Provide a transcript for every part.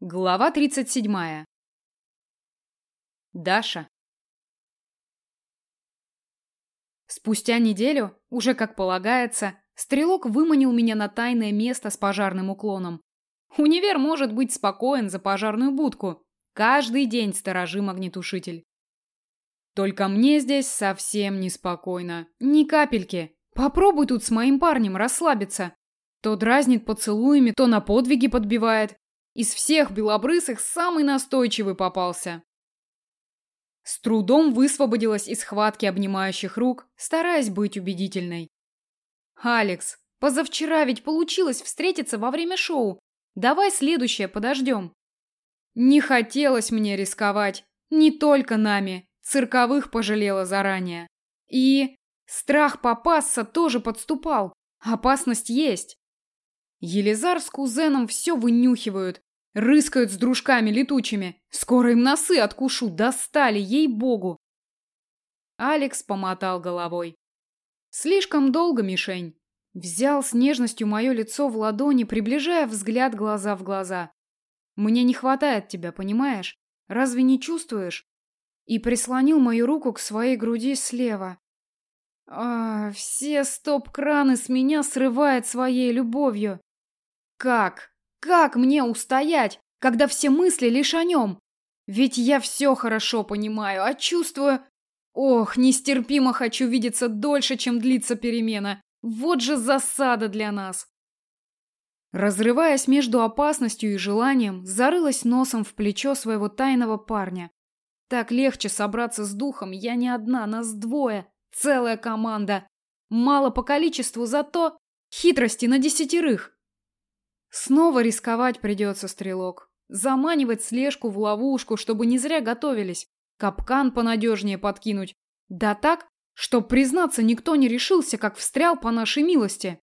Глава 37. Даша. Спустя неделю, уже как полагается, стрелок выманил меня на тайное место с пожарным уклоном. Универ может быть спокоен за пожарную будку. Каждый день сторожим огнетушитель. Только мне здесь совсем неспокойно. Ни капельки. Попробуй тут с моим парнем расслабиться. То дразнит поцелуями, то на подвиги подбивает. Из всех белобрысых самый настойчивый попался. С трудом высвободилась из схватки обнимающих рук, стараясь быть убедительной. «Алекс, позавчера ведь получилось встретиться во время шоу. Давай следующее подождем». Не хотелось мне рисковать. Не только нами. Цирковых пожалела заранее. И страх попасться тоже подступал. Опасность есть. Елизар с кузеном все вынюхивают, Рыскают с дружками летучими. Скоро им носы откушу, достали, ей-богу. Алекс помотал головой. Слишком долго, мишень. Взял с нежностью мое лицо в ладони, приближая взгляд глаза в глаза. Мне не хватает тебя, понимаешь? Разве не чувствуешь? И прислонил мою руку к своей груди слева. А, все стоп-краны с меня срывает своей любовью. Как? Как мне устоять, когда все мысли лишь о нем? Ведь я все хорошо понимаю, а чувствую... Ох, нестерпимо хочу видеться дольше, чем длится перемена. Вот же засада для нас. Разрываясь между опасностью и желанием, зарылась носом в плечо своего тайного парня. Так легче собраться с духом, я не одна, нас двое, целая команда. Мало по количеству, зато хитрости на десятерых. Снова рисковать придется, стрелок. Заманивать слежку в ловушку, чтобы не зря готовились. Капкан понадежнее подкинуть. Да так, что, признаться, никто не решился, как встрял по нашей милости.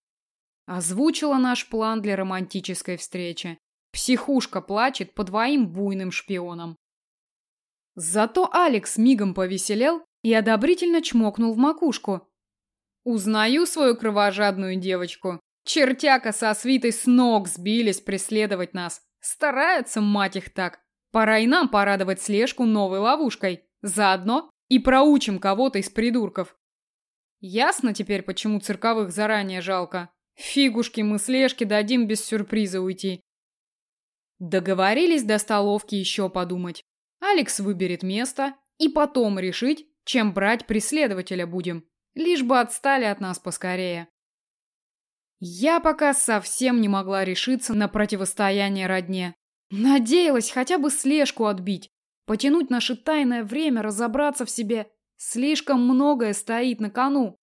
Озвучила наш план для романтической встречи. Психушка плачет по двоим буйным шпионам. Зато Алекс мигом повеселел и одобрительно чмокнул в макушку. Узнаю свою кровожадную девочку. Чертяка со свитой с ног сбились преследовать нас. Стараются, мать их так. Пора и нам порадовать слежку новой ловушкой. Заодно и проучим кого-то из придурков. Ясно теперь, почему цирковых заранее жалко. Фигушки мы слежки дадим без сюрприза уйти. Договорились до столовки еще подумать. Алекс выберет место и потом решить, чем брать преследователя будем. Лишь бы отстали от нас поскорее. Я пока совсем не могла решиться на противостояние родне. Надеялась хотя бы слежку отбить, потянуть наше тайное время, разобраться в себе. Слишком многое стоит на кону.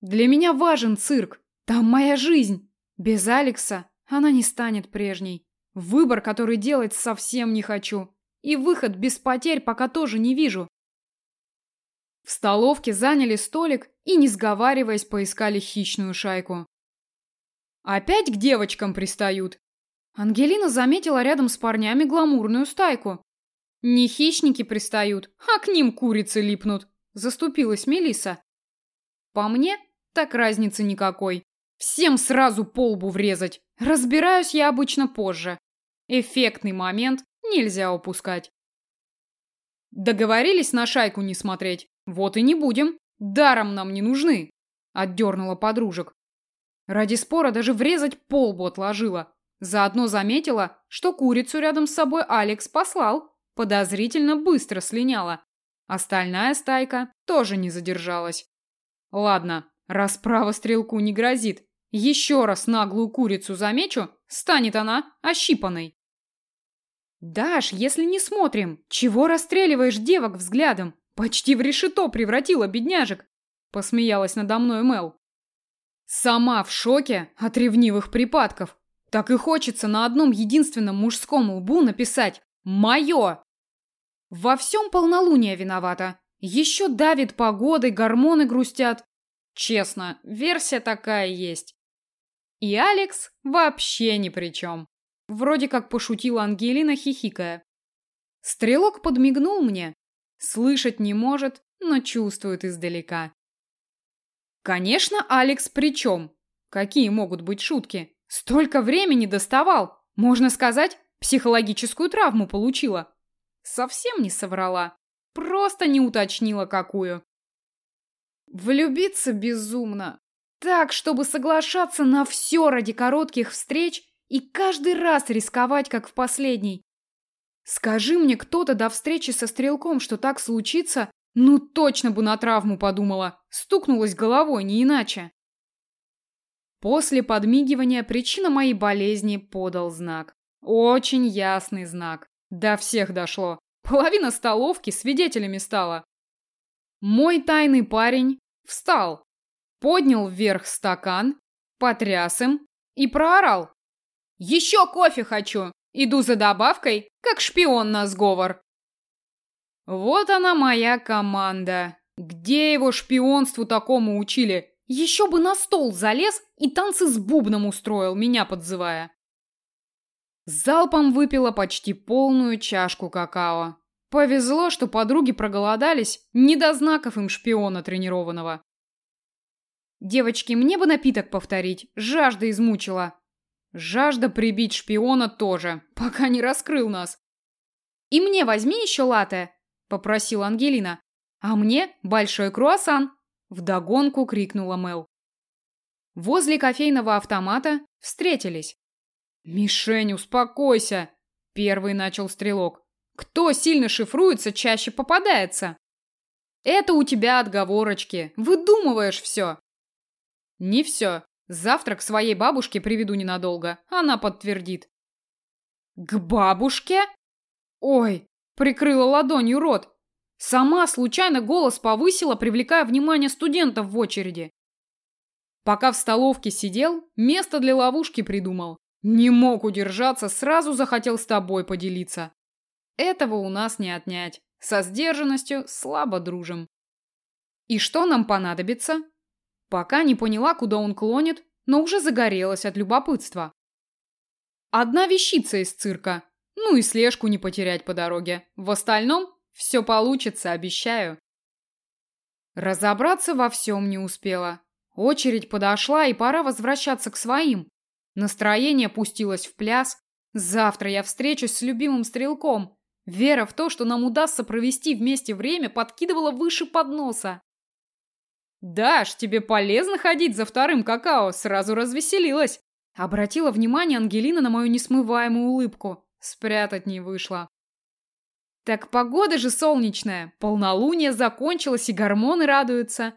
Для меня важен цирк. Там моя жизнь. Без Алекса она не станет прежней. Выбор, который делать совсем не хочу. И выход без потерь пока тоже не вижу. В столовке заняли столик и, не сговариваясь, поискали хищную шайку. Опять к девочкам пристают. Ангелина заметила рядом с парнями гламурную стайку. Не хищники пристают, а к ним курицы липнут. Заступилась Мелиса. По мне, так разницы никакой. Всем сразу по лбу врезать. Разбираюсь я обычно позже. Эффектный момент нельзя упускать. Договорились на шайку не смотреть. Вот и не будем. Даром нам не нужны. Отдернула подружек. Ради спора даже врезать полбу отложила. Заодно заметила, что курицу рядом с собой Алекс послал. Подозрительно быстро слиняла. Остальная стайка тоже не задержалась. Ладно, расправа стрелку не грозит. Еще раз наглую курицу замечу, станет она ощипанной. Даш, если не смотрим, чего расстреливаешь девок взглядом? Почти в решето превратила бедняжек. Посмеялась надо мной Мел. Сама в шоке от ревнивых припадков. Так и хочется на одном единственном мужском лбу написать «Мое!». Во всем полнолуние виновата. Еще давит погодой, гормоны грустят. Честно, версия такая есть. И Алекс вообще ни при чем. Вроде как пошутила Ангелина, хихикая. Стрелок подмигнул мне. Слышать не может, но чувствует издалека. Конечно, Алекс причем. Какие могут быть шутки? Столько времени доставал. Можно сказать, психологическую травму получила. Совсем не соврала. Просто не уточнила, какую. Влюбиться безумно. Так, чтобы соглашаться на все ради коротких встреч и каждый раз рисковать, как в последний. Скажи мне кто-то до встречи со стрелком, что так случится, ну точно бы на травму подумала. Стукнулась головой, не иначе. После подмигивания причина моей болезни подал знак. Очень ясный знак. До всех дошло. Половина столовки свидетелями стала. Мой тайный парень встал, поднял вверх стакан, потряс им и проорал. «Еще кофе хочу! Иду за добавкой, как шпион на сговор!» Вот она моя команда. Где его шпионству такому учили? Еще бы на стол залез и танцы с бубном устроил, меня подзывая. Залпом выпила почти полную чашку какао. Повезло, что подруги проголодались, не до знаков им шпиона тренированного. Девочки, мне бы напиток повторить, жажда измучила. Жажда прибить шпиона тоже, пока не раскрыл нас. И мне возьми еще латте, попросила Ангелина. А мне большой круассан. Вдогонку крикнула Мел. Возле кофейного автомата встретились. «Мишень, успокойся!» – первый начал стрелок. «Кто сильно шифруется, чаще попадается!» «Это у тебя отговорочки. Выдумываешь все!» «Не все. Завтра к своей бабушке приведу ненадолго. Она подтвердит». «К бабушке?» «Ой!» – прикрыла ладонью рот. Сама случайно голос повысила, привлекая внимание студентов в очереди. Пока в столовке сидел, место для ловушки придумал. Не мог удержаться, сразу захотел с тобой поделиться. Этого у нас не отнять. Со сдержанностью слабо дружим. И что нам понадобится? Пока не поняла, куда он клонит, но уже загорелась от любопытства. Одна вещица из цирка. Ну и слежку не потерять по дороге. В остальном все получится, обещаю. Разобраться во всем не успела. Очередь подошла, и пора возвращаться к своим. Настроение пустилось в пляс. Завтра я встречусь с любимым стрелком. Вера в то, что нам удастся провести вместе время, подкидывала выше подноса. «Даш, тебе полезно ходить за вторым какао?» Сразу развеселилась. Обратила внимание Ангелина на мою несмываемую улыбку. Спрятать не вышло. Так погода же солнечная, полнолуние закончилось и гормоны радуются.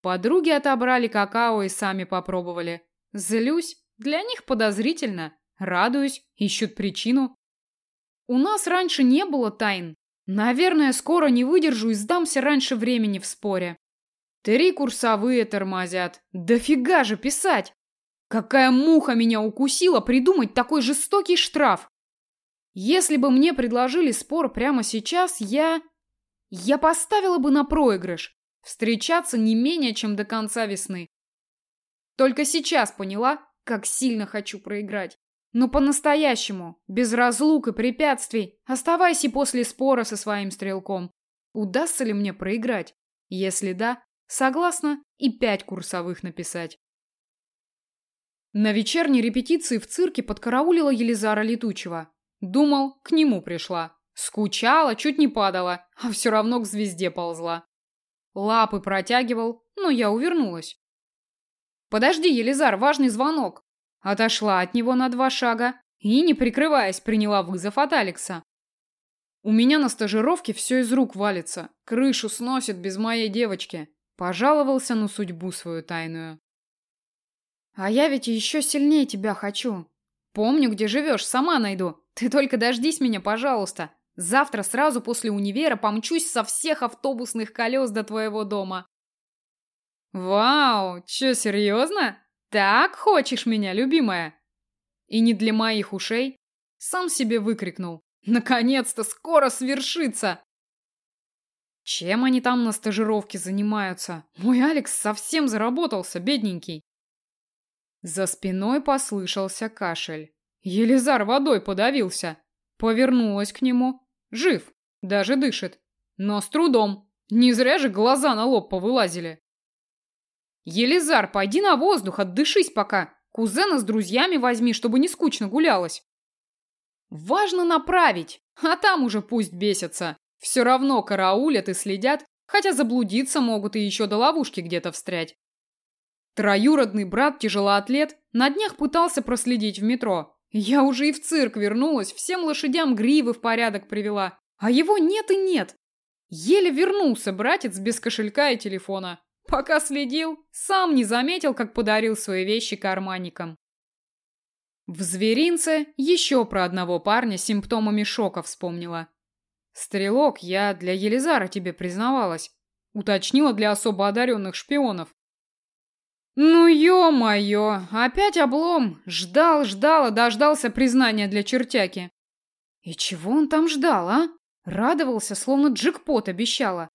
Подруги отобрали какао и сами попробовали. Злюсь, для них подозрительно. Радуюсь, ищут причину. У нас раньше не было тайн. Наверное, скоро не выдержу и сдамся раньше времени в споре. Три курсовые тормозят. Дофига же писать! Какая муха меня укусила придумать такой жестокий штраф! Если бы мне предложили спор прямо сейчас, я... Я поставила бы на проигрыш. Встречаться не менее, чем до конца весны. Только сейчас поняла, как сильно хочу проиграть. Но по-настоящему, без разлук и препятствий, оставайся после спора со своим стрелком. Удастся ли мне проиграть? Если да, согласна и пять курсовых написать. На вечерней репетиции в цирке подкараулила Елизара Летучего. Думал, к нему пришла. Скучала, чуть не падала, а все равно к звезде ползла. Лапы протягивал, но я увернулась. «Подожди, Елизар, важный звонок!» Отошла от него на два шага и, не прикрываясь, приняла вызов от Алекса. «У меня на стажировке все из рук валится, крышу сносит без моей девочки», пожаловался на судьбу свою тайную. «А я ведь еще сильнее тебя хочу. Помню, где живешь, сама найду. Ты только дождись меня, пожалуйста. Завтра сразу после универа помчусь со всех автобусных колес до твоего дома. Вау, чё, серьезно? Так хочешь меня, любимая? И не для моих ушей. Сам себе выкрикнул. Наконец-то скоро свершится. Чем они там на стажировке занимаются? Мой Алекс совсем заработался, бедненький. За спиной послышался кашель. Елизар водой подавился. Повернулась к нему. Жив, даже дышит. Но с трудом. Не зря же глаза на лоб повылазили. Елизар, пойди на воздух, отдышись пока. Кузена с друзьями возьми, чтобы не скучно гулялась. Важно направить, а там уже пусть бесятся. Все равно караулят и следят, хотя заблудиться могут и еще до ловушки где-то встрять. Троюродный брат тяжелоатлет на днях пытался проследить в метро. Я уже и в цирк вернулась, всем лошадям гривы в порядок привела, а его нет и нет. Еле вернулся братец без кошелька и телефона. Пока следил, сам не заметил, как подарил свои вещи карманникам. В зверинце еще про одного парня с симптомами шока вспомнила. «Стрелок, я для Елизара тебе признавалась», уточнила для особо одаренных шпионов. Ну ё-моё, опять облом. Ждал, ждал, а дождался признания для чертяки. И чего он там ждал, а? Радовался, словно джекпот обещала.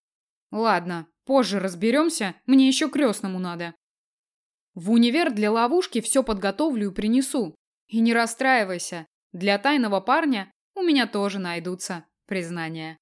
Ладно, позже разберемся, мне еще крестному надо. В универ для ловушки все подготовлю и принесу. И не расстраивайся, для тайного парня у меня тоже найдутся признания.